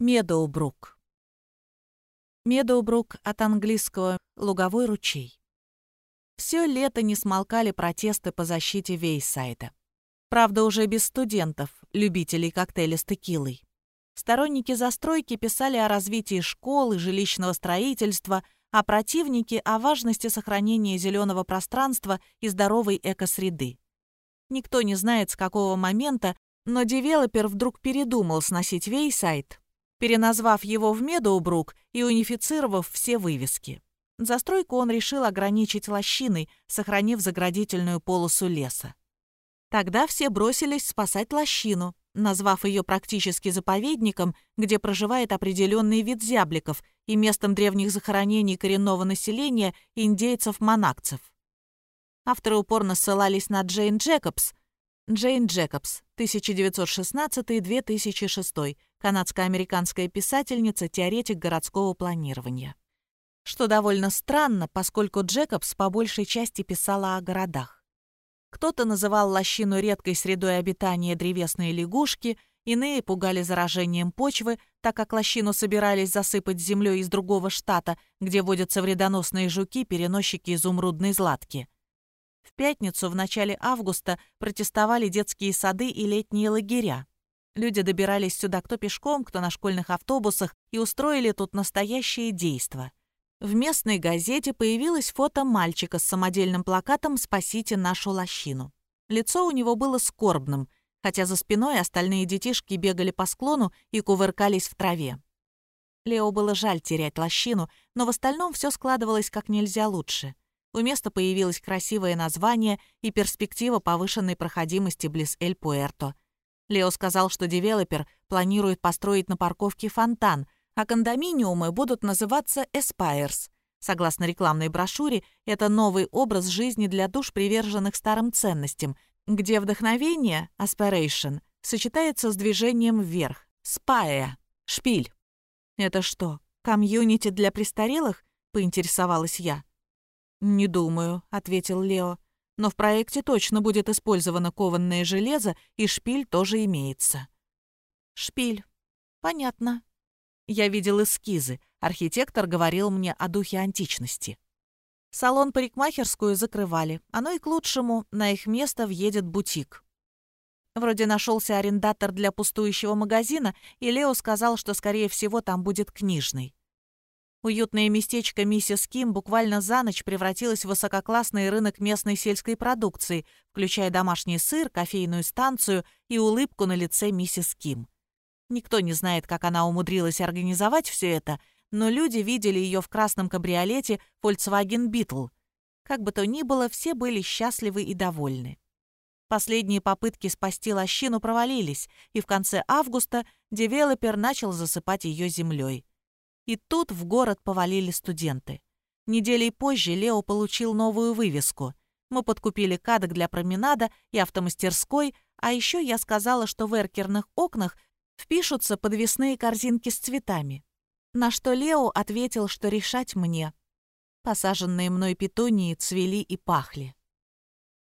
Медоубрук. Медоубрук от английского «луговой ручей». Все лето не смолкали протесты по защите Вейсайда. Правда, уже без студентов, любителей коктейля с текилой. Сторонники застройки писали о развитии школ и жилищного строительства, а противники — о важности сохранения зеленого пространства и здоровой экосреды. Никто не знает, с какого момента, но девелопер вдруг передумал сносить Вейсайд переназвав его в Медоубрук и унифицировав все вывески. Застройку он решил ограничить лощиной, сохранив заградительную полосу леса. Тогда все бросились спасать лощину, назвав ее практически заповедником, где проживает определенный вид зябликов и местом древних захоронений коренного населения индейцев-монакцев. Авторы упорно ссылались на Джейн Джекобс. Джейн Джекобс, 1916-2006, канадско-американская писательница, теоретик городского планирования. Что довольно странно, поскольку Джекобс по большей части писала о городах. Кто-то называл лощину редкой средой обитания древесные лягушки, иные пугали заражением почвы, так как лощину собирались засыпать землей из другого штата, где водятся вредоносные жуки, переносчики изумрудной златки. В пятницу в начале августа протестовали детские сады и летние лагеря. Люди добирались сюда кто пешком, кто на школьных автобусах и устроили тут настоящее действо. В местной газете появилось фото мальчика с самодельным плакатом «Спасите нашу лощину». Лицо у него было скорбным, хотя за спиной остальные детишки бегали по склону и кувыркались в траве. Лео было жаль терять лощину, но в остальном все складывалось как нельзя лучше. У места появилось красивое название и перспектива повышенной проходимости близ Эль-Пуэрто — Лео сказал, что девелопер планирует построить на парковке фонтан, а кондоминиумы будут называться «Aspires». Согласно рекламной брошюре, это новый образ жизни для душ, приверженных старым ценностям, где вдохновение, aspiration, сочетается с движением вверх, spire, шпиль. «Это что, комьюнити для престарелых?» — поинтересовалась я. «Не думаю», — ответил Лео но в проекте точно будет использовано кованное железо, и шпиль тоже имеется. Шпиль. Понятно. Я видел эскизы. Архитектор говорил мне о духе античности. Салон парикмахерскую закрывали. Оно и к лучшему, на их место въедет бутик. Вроде нашелся арендатор для пустующего магазина, и Лео сказал, что, скорее всего, там будет книжный. Уютное местечко миссис Ким буквально за ночь превратилось в высококлассный рынок местной сельской продукции, включая домашний сыр, кофейную станцию и улыбку на лице миссис Ким. Никто не знает, как она умудрилась организовать все это, но люди видели ее в красном кабриолете Volkswagen Beetle. Как бы то ни было, все были счастливы и довольны. Последние попытки спасти лощину провалились, и в конце августа девелопер начал засыпать ее землей. И тут в город повалили студенты. Неделей позже Лео получил новую вывеску. Мы подкупили кадок для променада и автомастерской, а еще я сказала, что в эркерных окнах впишутся подвесные корзинки с цветами. На что Лео ответил, что решать мне. Посаженные мной петунии цвели и пахли.